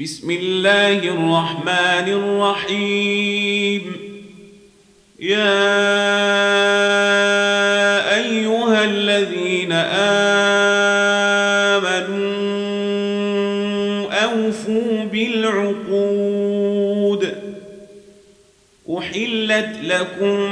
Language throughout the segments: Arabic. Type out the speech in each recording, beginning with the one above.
بسم الله الرحمن الرحيم. يا أيها الذين آمنوا أوفوا بالعقود. أحلت لكم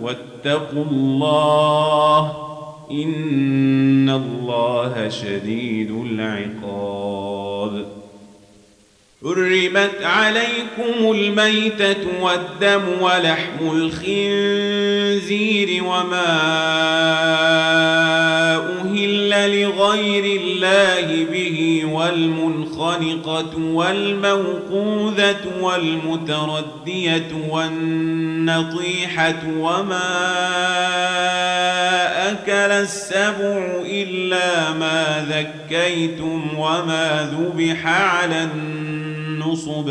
واتقوا الله إن الله شديد العقاب. حرمت عليكم الميتة والدم ولحم الخنزير وما أهل لغير الله به والمنخنقة والموقوذة والمتردية والنطيحة وما أكل السبع إلا ما ذكيتم وما ذبح على النصب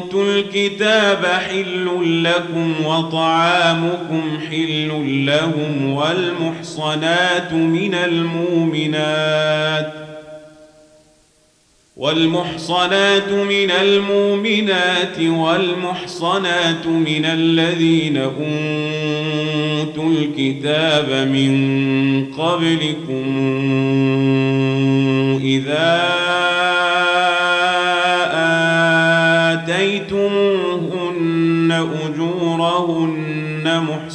أوتوا الكتاب حل لكم وطعامكم حل لهم والمحصنات من المؤمنات والمحصنات من المؤمنات والمحصنات من الذين أوتوا الكتاب من قبلكم إذا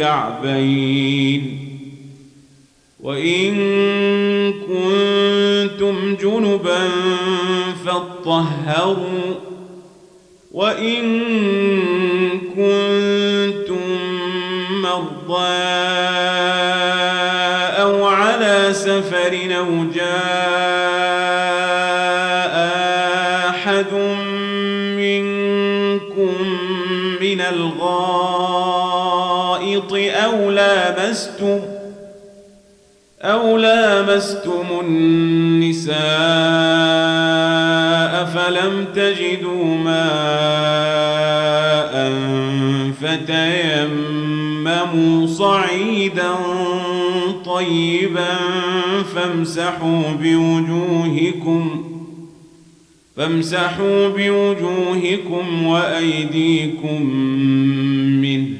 الكعبين. وإن كنتم جنبا فاطهروا. وإن كنتم مرضى أو على سفر أو جاء لامستم أو لامستم النساء فلم تجدوا ماء فتيمموا صعيدا طيبا فامسحوا بوجوهكم فامسحوا بوجوهكم وأيديكم منه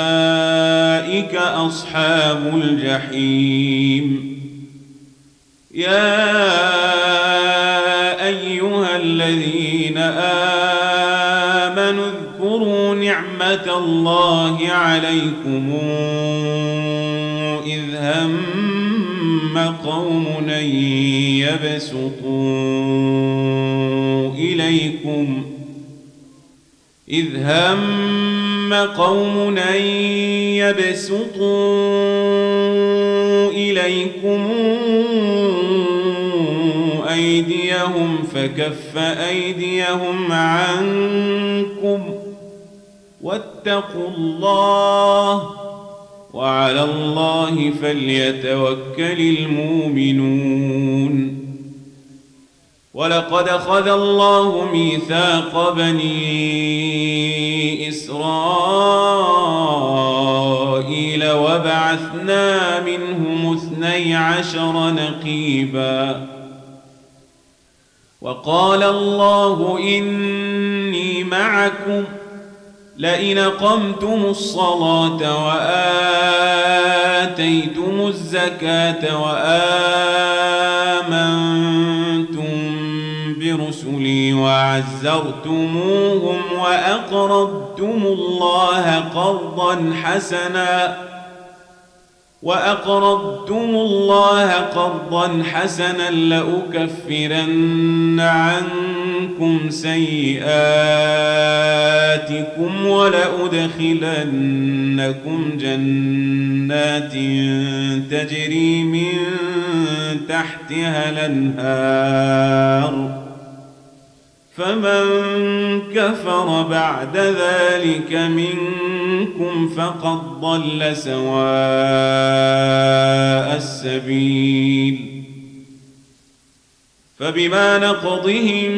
أصحاب الجحيم. يا أيها الذين آمنوا اذكروا نعمة الله عليكم إذ هم قوم يبسطوا إليكم. إذ هم قوم يبسطوا إليكم أيديهم فكف أيديهم عنكم واتقوا الله وعلى الله فليتوكل المؤمنون ولقد أخذ الله ميثاق بني إسرائيل وبعثنا منهم اثني عشر نقيبا. وقال الله إني معكم لئن قمتم الصلاة وآتيتم الزكاة وآمنتم برسلي وعزرتموهم وأقرضتم الله قرضا حسنا وأقرضتم الله قرضا حسنا لأكفرن عنكم سيئاتكم ولأدخلنكم جنات تجري من تحتها الأنهار فمن كفر بعد ذلك منكم فقد ضل سواء السبيل. فبما نقضهم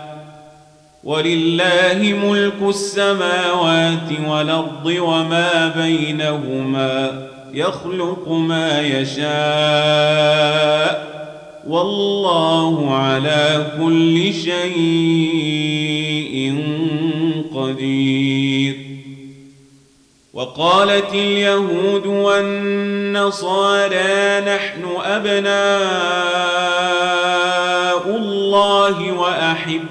ولله ملك السماوات والأرض وما بينهما يخلق ما يشاء والله على كل شيء قدير. وقالت اليهود والنصارى نحن أبناء الله وأحبه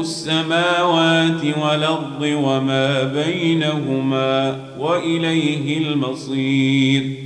السماوات والأرض وما بينهما وإليه المصير.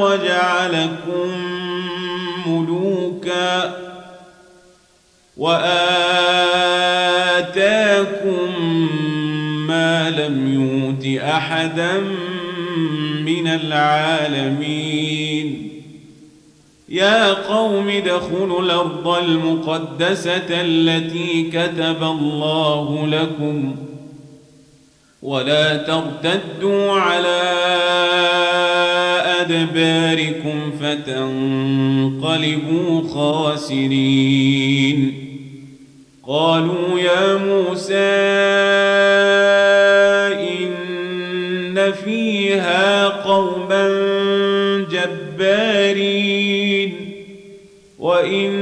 وجعلكم ملوكا وآتاكم ما لم يؤت أحدا من العالمين. يا قوم ادخلوا الأرض المقدسة التي كتب الله لكم ولا ترتدوا على أدباركم فتنقلبوا خاسرين. قالوا يا موسى إن فيها قوما جبارين. لن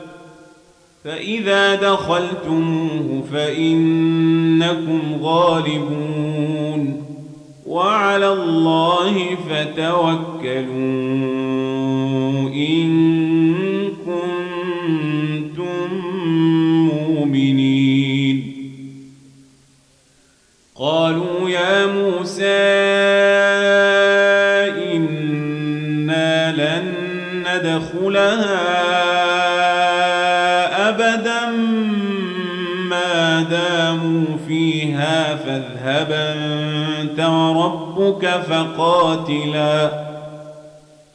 فإذا دخلتموه فإنكم غالبون وعلى الله فتوكلوا إن كنتم مؤمنين. قالوا يا موسى إنا لن ندخلها فاذهب انت وربك فقاتلا.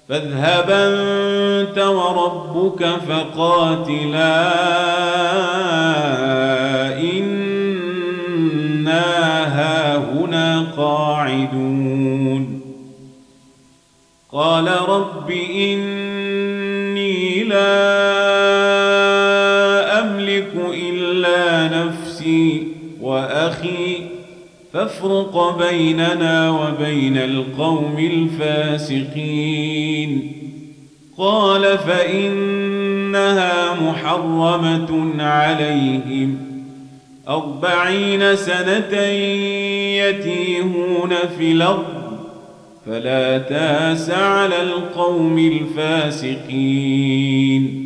فاذهب انت وربك فقاتلا. انا هاهنا قاعدون. قال رب اني لا املك الا نفسي واخي فافرق بيننا وبين القوم الفاسقين. قال فإنها محرمة عليهم. أربعين سنة يتيهون في الأرض فلا تاس على القوم الفاسقين.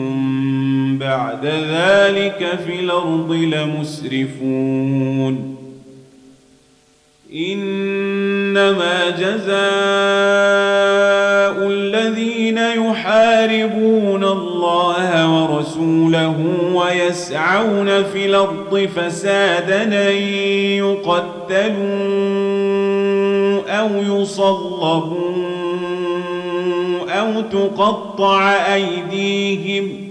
بعد ذلك في الأرض لمسرفون. إنما جزاء الذين يحاربون الله ورسوله ويسعون في الأرض فسادا أن يقتلوا أو يصلبوا أو تقطع أيديهم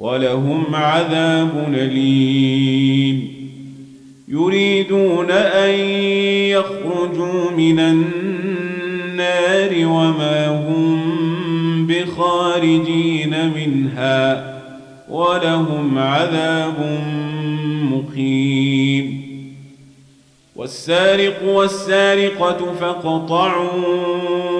ولهم عذاب أليم. يريدون أن يخرجوا من النار وما هم بخارجين منها ولهم عذاب مقيم. والسارق والسارقة فاقطعوا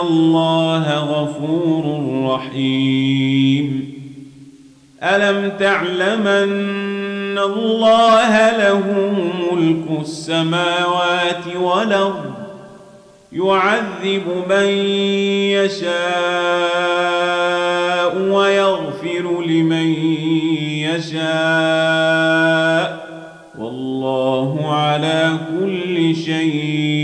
الله غفور رحيم ألم تعلم أن الله له ملك السماوات والأرض يعذب من يشاء ويغفر لمن يشاء والله على كل شيء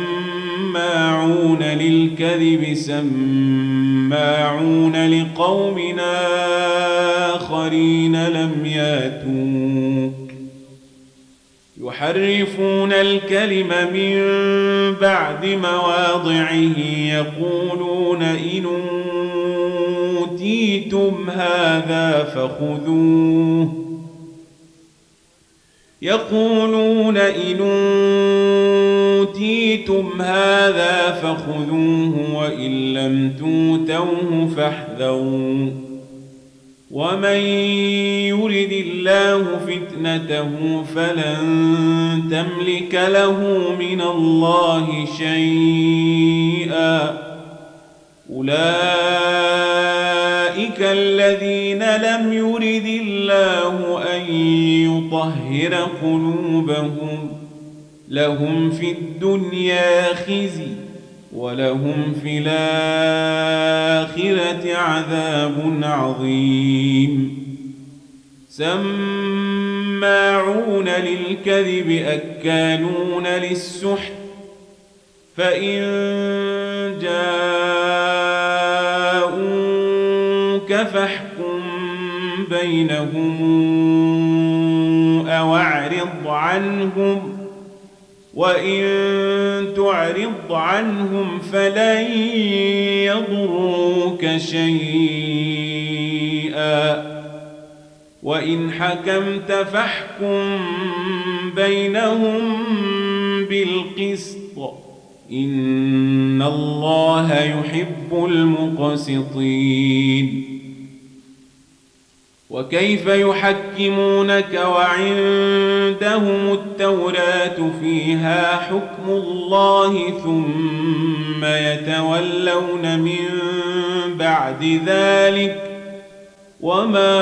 سماعون للكذب سماعون لقوم آخرين لم ياتوك. يحرفون الكلم من بعد مواضعه يقولون إن أوتيتم هذا فخذوه. يقولون إن أوتيتم هذا فخذوه وإن لم توتوه فاحذروا. ومن يرد الله فتنته فلن تملك له من الله شيئا. أولئك الذين لم يرد الله أن يطهر قلوبهم. لهم في الدنيا خزي ولهم في الآخرة عذاب عظيم. سماعون للكذب أكالون للسحت. فإن جاءوك فاحكم بينهم أو أعرض عنهم. وإن تعرض عنهم فلن يضروك شيئا وإن حكمت فاحكم بينهم بالقسط إن الله يحب المقسطين وكيف يحكمونك وعندهم التوراة فيها حكم الله ثم يتولون من بعد ذلك وما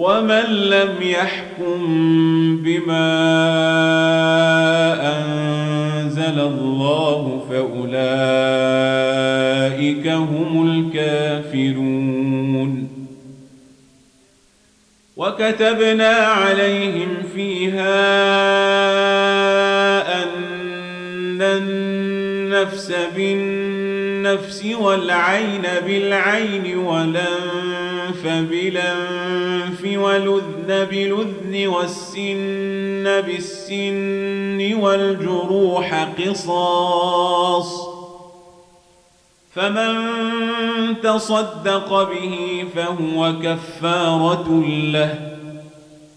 ومن لم يحكم بما أنزل الله فأولئك هم الكافرون. وكتبنا عليهم فيها أن النفس بالنفس والعين بالعين والأنف بالأنف والأذن بالأذن والسن بالسن والجروح قصاص فمن تصدق به فهو كفارة له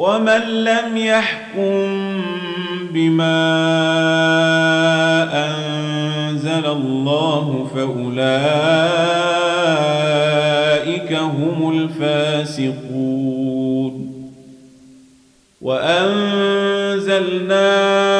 ومن لم يحكم بما أنزل الله فأولئك هم الفاسقون وأنزلنا إليك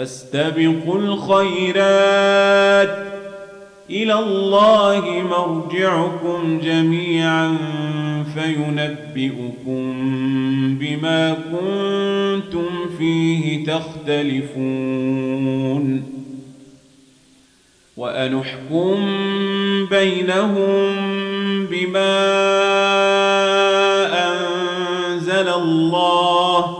فاستبقوا الخيرات. إلى الله مرجعكم جميعا فينبئكم بما كنتم فيه تختلفون. وأنحكم بينهم بما أنزل الله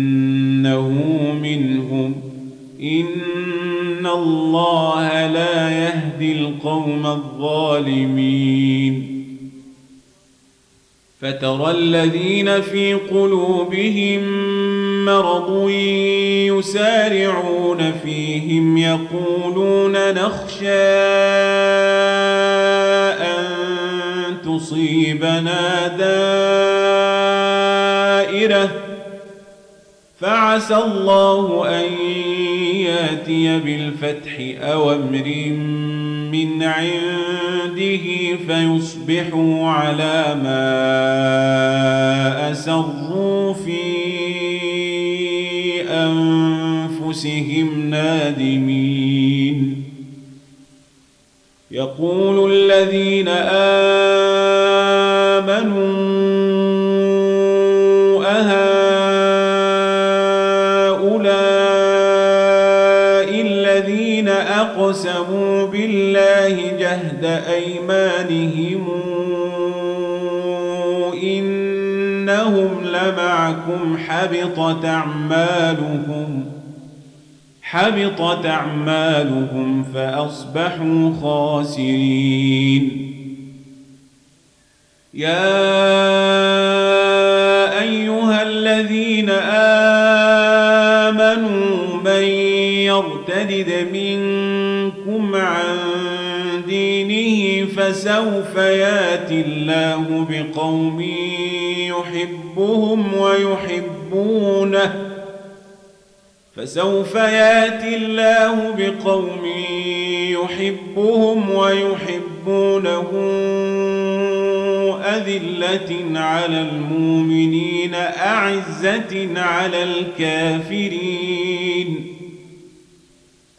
الله لا يهدي القوم الظالمين. فترى الذين في قلوبهم مرض يسارعون فيهم يقولون نخشى أن تصيبنا دائرة. فعسى الله أن ياتي بالفتح أو أمر من عنده فيصبحوا على ما أسروا في أنفسهم نادمين. يقول الذين آمنوا جهد أيمانهم إنهم لمعكم حبطت أعمالهم حبطت أعمالهم فأصبحوا خاسرين. يا أيها الذين آمنوا فسوف ياتي الله بقوم يحبهم ويحبونه. فسوف ياتي الله بقوم يحبهم ويحبونه أذلة على المؤمنين أعزة على الكافرين.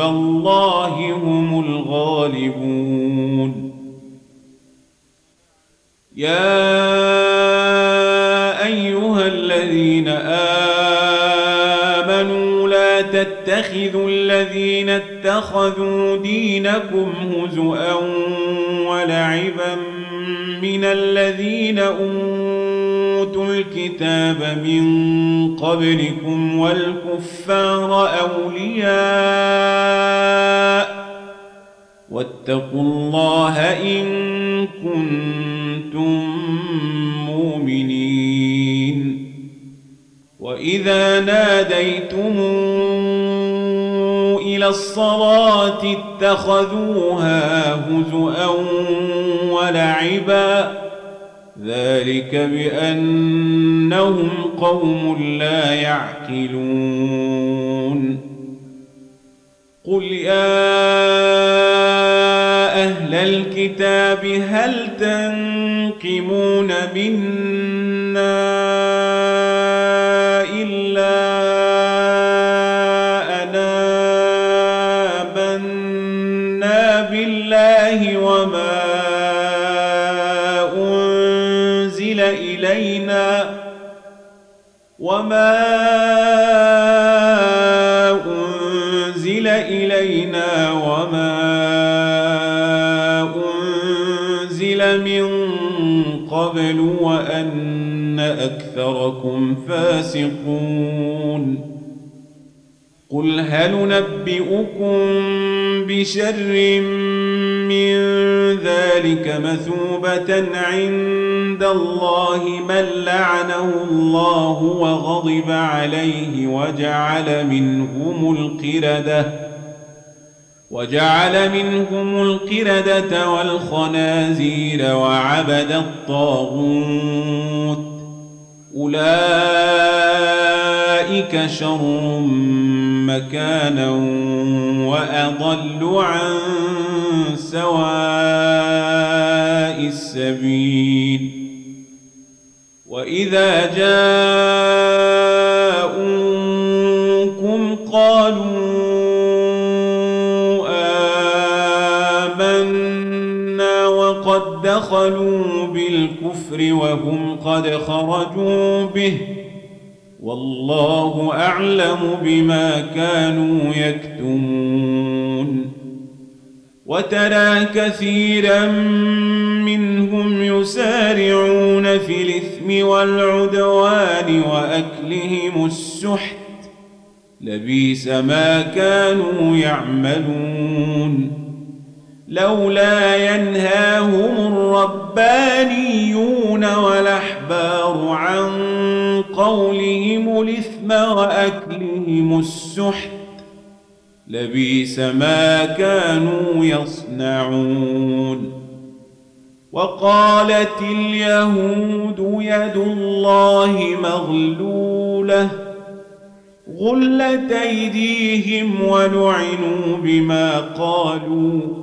الله هم الغالبون. يا أيها الذين آمنوا لا تتخذوا الذين اتخذوا دينكم هزؤا ولعبا من الذين أوتوا الكتاب من قبلكم والكفار أولياء واتقوا الله إن كنتم مؤمنين. وإذا ناديتمون إلى الصلاة اتخذوها هزؤا ولعبا ذلك بأنهم قوم لا يعقلون. قل يا أهل الكتاب هل تنقمون منا وما أنزل إلينا وما أنزل من قبل وأن أكثركم فاسقون قل هل نبئكم بشر من ذلك مثوبة عند الله من لعنه الله وغضب عليه وجعل منهم القردة وجعل منهم القردة والخنازير وعبد الطاغوت أولئك شر مكانا وأضل عن سواء السبيل. وإذا جاءوكم دخلوا بالكفر وهم قد خرجوا به والله أعلم بما كانوا يكتمون وترى كثيرا منهم يسارعون في الإثم والعدوان وأكلهم السحت لبيس ما كانوا يعملون لولا ينهاهم الربانيون والأحبار عن قولهم الإثم وأكلهم السحت لبيس ما كانوا يصنعون وقالت اليهود يد الله مغلولة غلت أيديهم ولعنوا بما قالوا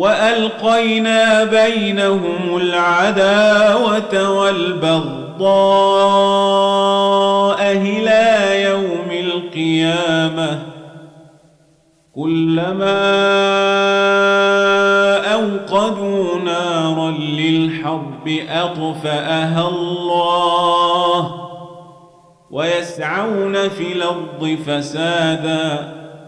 وألقينا بينهم العداوة والبغضاء إلى يوم القيامة. كلما أوقدوا نارا للحرب أطفأها الله ويسعون في الأرض فسادا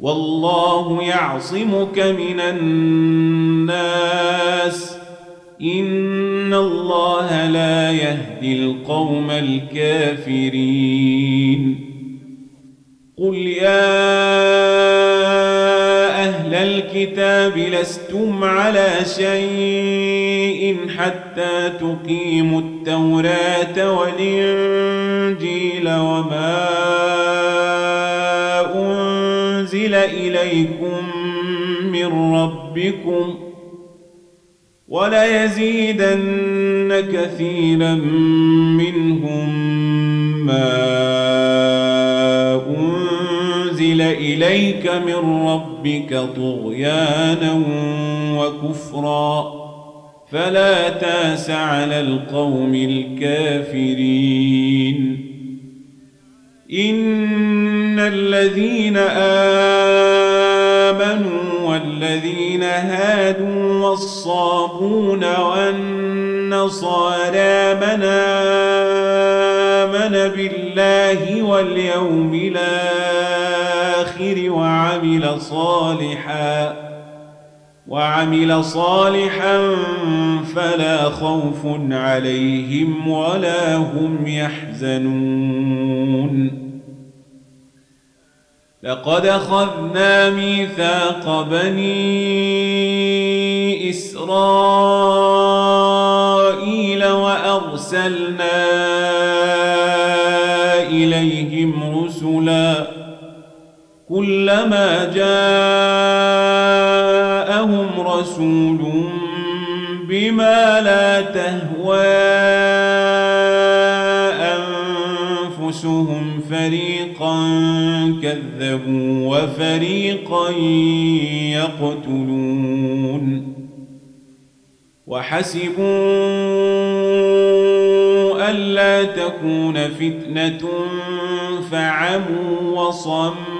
والله يعصمك من الناس. إن الله لا يهدي القوم الكافرين. قل يا أهل الكتاب لستم على شيء حتى تقيموا التوراة والإنجيل وما إليكم من ربكم وليزيدن كثيرا منهم ما أنزل إليك من ربك طغيانا وكفرا فلا تاس على القوم الكافرين إن الذين آمنوا والذين هادوا والصابون والنصارى من آمن بالله واليوم الآخر وعمل صالحا وعمل صالحا فلا خوف عليهم ولا هم يحزنون. لقد أخذنا ميثاق بني إسرائيل وأرسلنا إليهم رسلا كلما جاءهم رسول بما لا تهوى أنفسهم فريقا كذبوا وفريقا يقتلون وحسبوا ألا تكون فتنة فعموا وصموا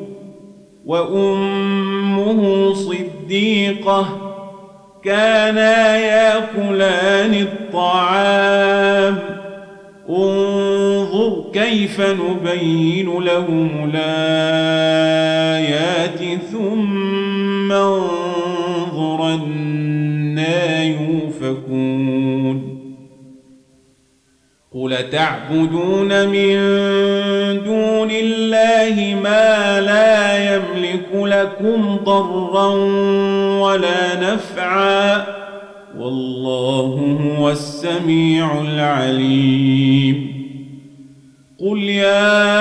وأمه صديقة كانا يأكلان الطعام. انظر كيف نبين لهم الآيات ثم انظر أنا يوفكون. قل تعبدون من دون الله ما لا يملك لكم ضرا ولا نفعا والله هو السميع العليم. قل يا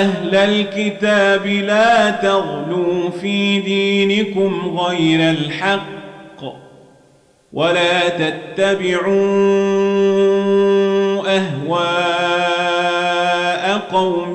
أهل الكتاب لا تغلوا في دينكم غير الحق ولا تتبعوا أهواء قوم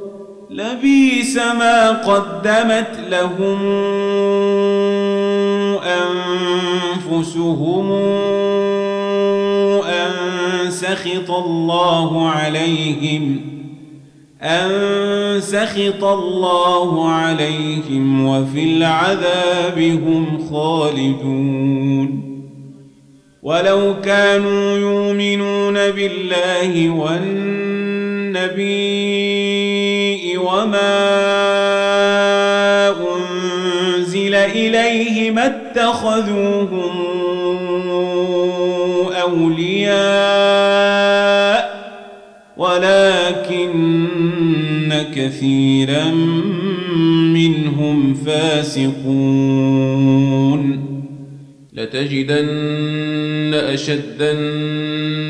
لبيس ما قدمت لهم أنفسهم أن سخط الله عليهم أن سخط الله عليهم وفي العذاب هم خالدون. ولو كانوا يؤمنون بالله والنبي وما إليه ما اتخذوهم أولياء ولكن كثيرا منهم فاسقون لتجدن أشد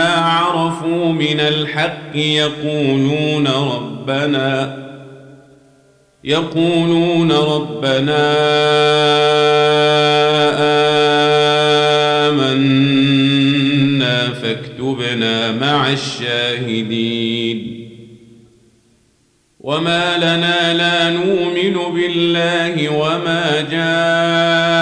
عرفوا من الحق يقولون ربنا يقولون ربنا آمنا فاكتبنا مع الشاهدين. وما لنا لا نؤمن بالله وما جاءنا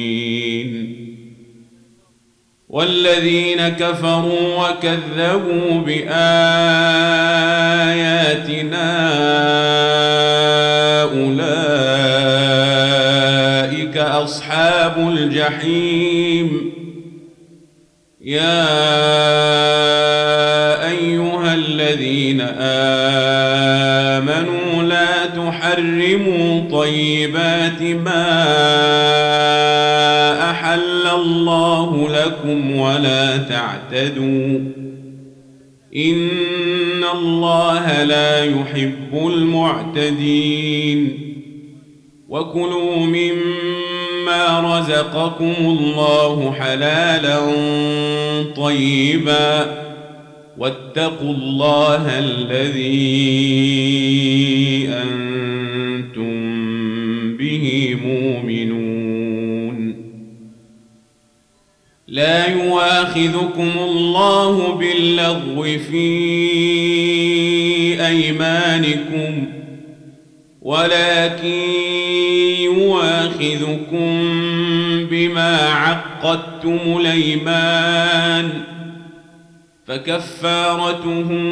والذين كفروا وكذبوا بآياتنا أولئك أصحاب الجحيم. يا أيها الذين آمنوا لا تحرموا طيبات ما الله لكم ولا تعتدوا. إن الله لا يحب المعتدين. وكلوا مما رزقكم الله حلالا طيبا. واتقوا الله الذي أنتم لا يواخذكم الله باللغو في أيمانكم ولكن يواخذكم بما عقدتم الأيمان فكفارته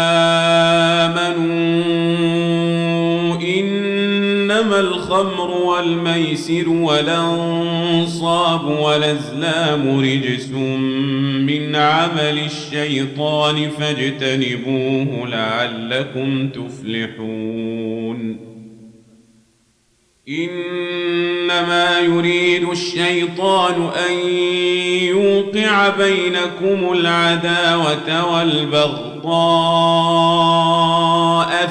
والميسر والأنصاب والأزلام رجس من عمل الشيطان فاجتنبوه لعلكم تفلحون. إنما يريد الشيطان أن يوقع بينكم العداوة والبغضاء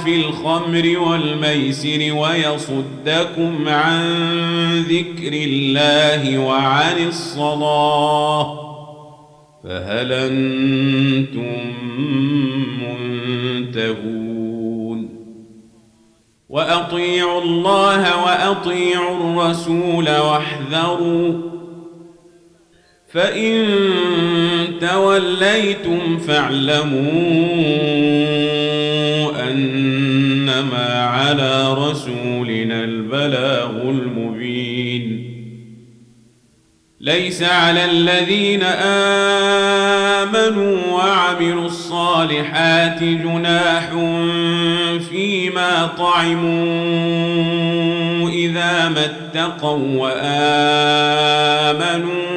في الخمر والميسر ويصدكم عن ذكر الله وعن الصلاة فهل أنتم منتهون؟ وأطيعوا الله وأطيعوا الرسول واحذروا فإن توليتم فاعلموا أنما على رسولنا البلاغ المبين ليس على الذين آمنوا وعملوا الصالحات جناح فيما طعموا إذا ما اتقوا وآمنوا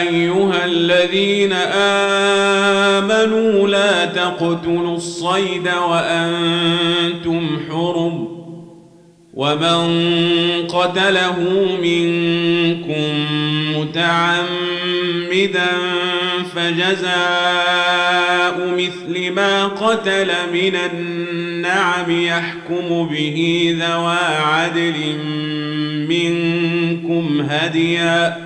أيها الذين آمنوا لا تقتلوا الصيد وأنتم حرم ومن قتله منكم متعمدا فجزاء مثل ما قتل من النعم يحكم به ذوى عدل منكم هديا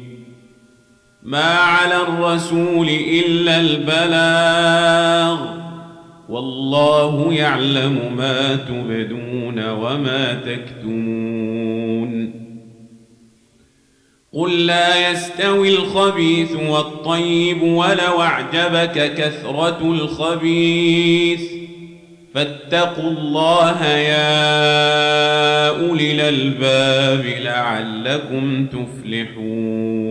ما على الرسول إلا البلاغ والله يعلم ما تبدون وما تكتمون. قل لا يستوي الخبيث والطيب ولو أعجبك كثرة الخبيث. فاتقوا الله يا أولي الألباب لعلكم تفلحون.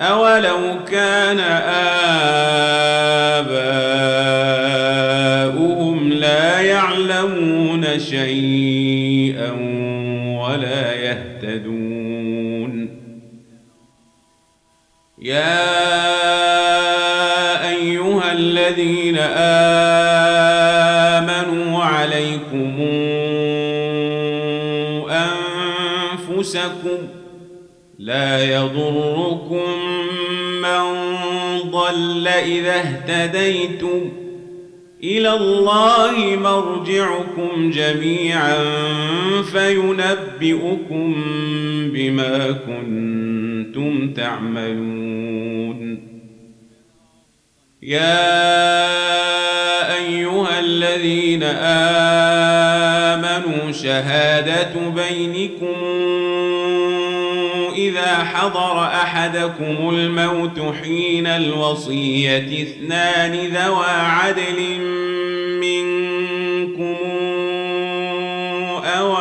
أولو كان آباؤهم لا يعلمون شيئا ولا يهتدون. يا أيها الذين آمنوا عليكم أنفسكم لا يضركم ضل إذا اهتديتم. إلى الله مرجعكم جميعا فينبئكم بما كنتم تعملون. يا أيها الذين آمنوا شهادة بينكم إذا حضر أحدكم الموت حين الوصية اثنان ذوى عدل منكم أو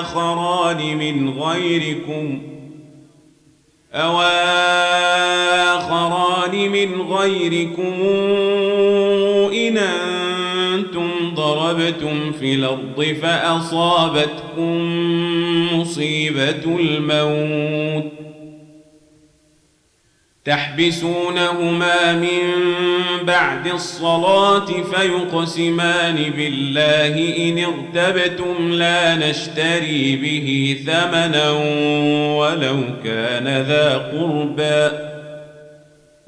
آخران من غيركم أو آخران من غيركم إن أنتم ضربتم في الأرض فأصابتكم مصيبة الموت تحبسونهما من بعد الصلاة فيقسمان بالله إن ارتبتم لا نشتري به ثمنا ولو كان ذا قربى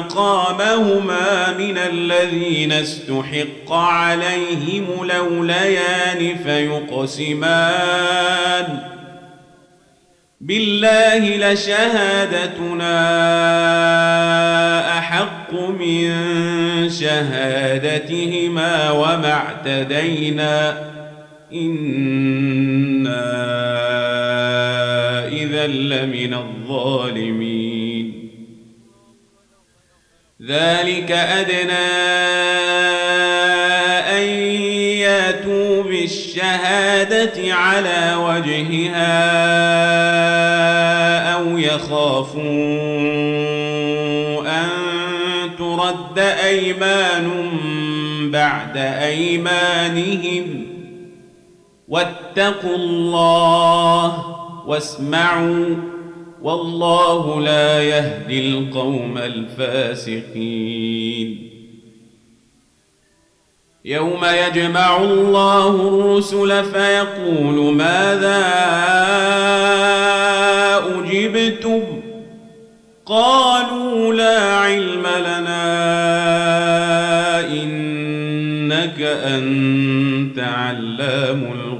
مقامهما من الذين استحق عليهم لوليان فيقسمان. بالله لشهادتنا أحق من شهادتهما وما اعتدينا. إنا إذا لمن الظالمين. ذلك أدنى أن ياتوا بالشهادة على وجهها أو يخافوا أن ترد أيمان بعد أيمانهم. واتقوا الله واسمعوا والله لا يهدي القوم الفاسقين. يوم يجمع الله الرسل فيقول ماذا أجبتم؟ قالوا لا علم لنا إنك أنت علام الغيوب.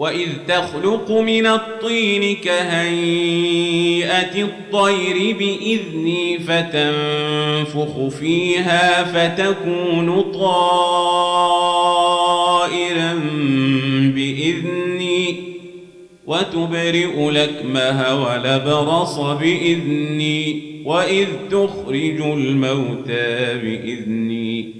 واذ تخلق من الطين كهيئه الطير باذني فتنفخ فيها فتكون طائرا باذني وتبرئ لكمها ولبرص باذني واذ تخرج الموتى باذني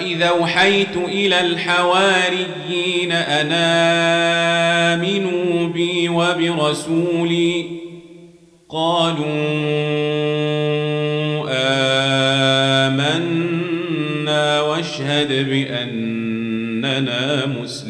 وإذا أوحيت إلى الحواريين أن آمنوا بي وبرسولي قالوا آمنا واشهد بأننا مسلمون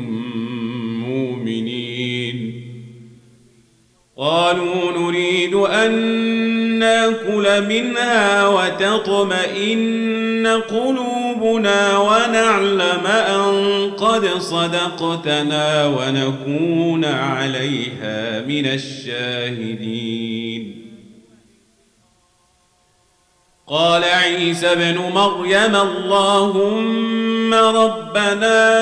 قالوا نريد أن نأكل منها وتطمئن قلوبنا ونعلم أن قد صدقتنا ونكون عليها من الشاهدين. قال عيسى ابن مريم اللهم ربنا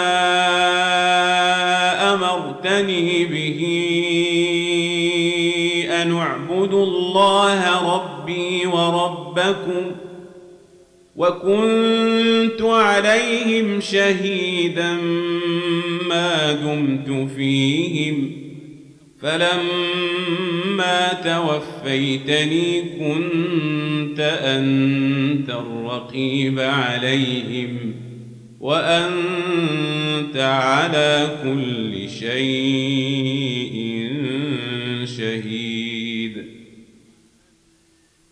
الله ربي وربكم وكنت عليهم شهيدا ما دمت فيهم فلما توفيتني كنت أنت الرقيب عليهم وأنت على كل شيء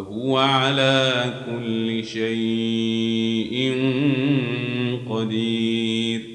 وهو على كل شيء قدير.